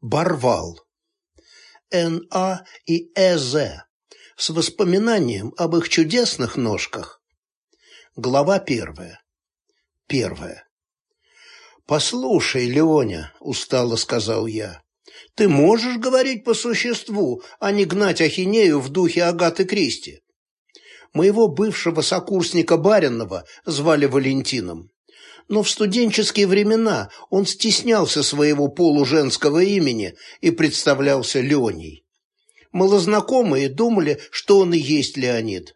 Барвал. Н.А. и Э.З. с воспоминанием об их чудесных ножках. Глава первая. Первая. «Послушай, Леня», — устало сказал я, — «ты можешь говорить по существу, а не гнать ахинею в духе Агаты Кристи?» Моего бывшего сокурсника Баринова звали Валентином но в студенческие времена он стеснялся своего полуженского имени и представлялся Леней. Малознакомые думали, что он и есть Леонид.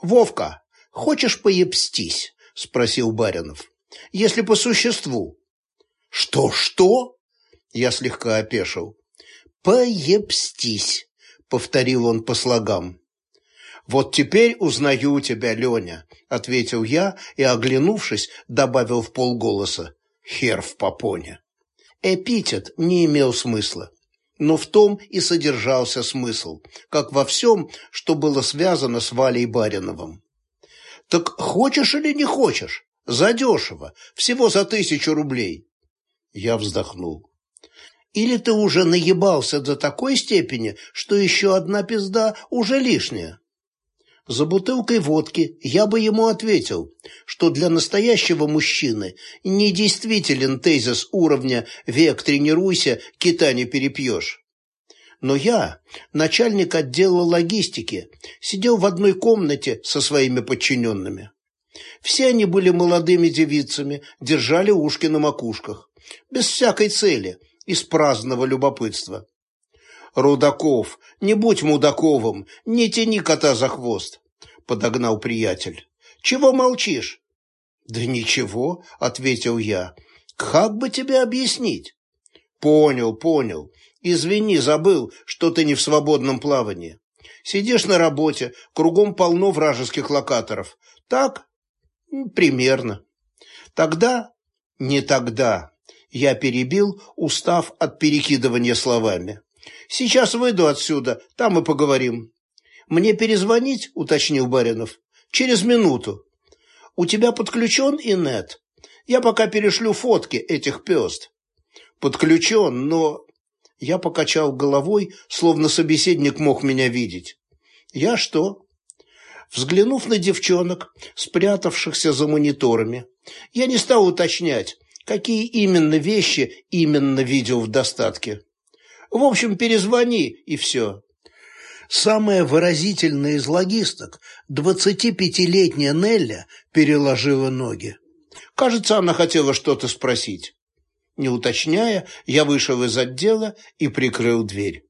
«Вовка, хочешь поебстись?» – спросил Баринов. «Если по существу». «Что, что?» – я слегка опешил. «Поебстись», – повторил он по слогам. «Вот теперь узнаю тебя, Леня», — ответил я и, оглянувшись, добавил в полголоса. «Хер в попоне». Эпитет не имел смысла, но в том и содержался смысл, как во всем, что было связано с Валей Бариновым. «Так хочешь или не хочешь? Задешево, всего за тысячу рублей». Я вздохнул. «Или ты уже наебался до такой степени, что еще одна пизда уже лишняя?» За бутылкой водки я бы ему ответил, что для настоящего мужчины недействителен тезис уровня «век тренируйся, кита не перепьешь». Но я, начальник отдела логистики, сидел в одной комнате со своими подчиненными. Все они были молодыми девицами, держали ушки на макушках, без всякой цели, из праздного любопытства. «Рудаков, не будь Мудаковым, не тяни кота за хвост», — подогнал приятель. «Чего молчишь?» «Да ничего», — ответил я. «Как бы тебе объяснить?» «Понял, понял. Извини, забыл, что ты не в свободном плавании. Сидишь на работе, кругом полно вражеских локаторов. Так?» «Примерно». «Тогда?» «Не тогда». Я перебил, устав от перекидывания словами. Сейчас выйду отсюда, там и поговорим. Мне перезвонить, уточнил Баринов. Через минуту. У тебя подключен инет? Я пока перешлю фотки этих пёст. Подключен, но... Я покачал головой, словно собеседник мог меня видеть. Я что? Взглянув на девчонок, спрятавшихся за мониторами, я не стал уточнять, какие именно вещи именно видел в достатке. В общем, перезвони, и все. Самая выразительная из логисток, двадцатипятилетняя Нелля, переложила ноги. Кажется, она хотела что-то спросить. Не уточняя, я вышел из отдела и прикрыл дверь.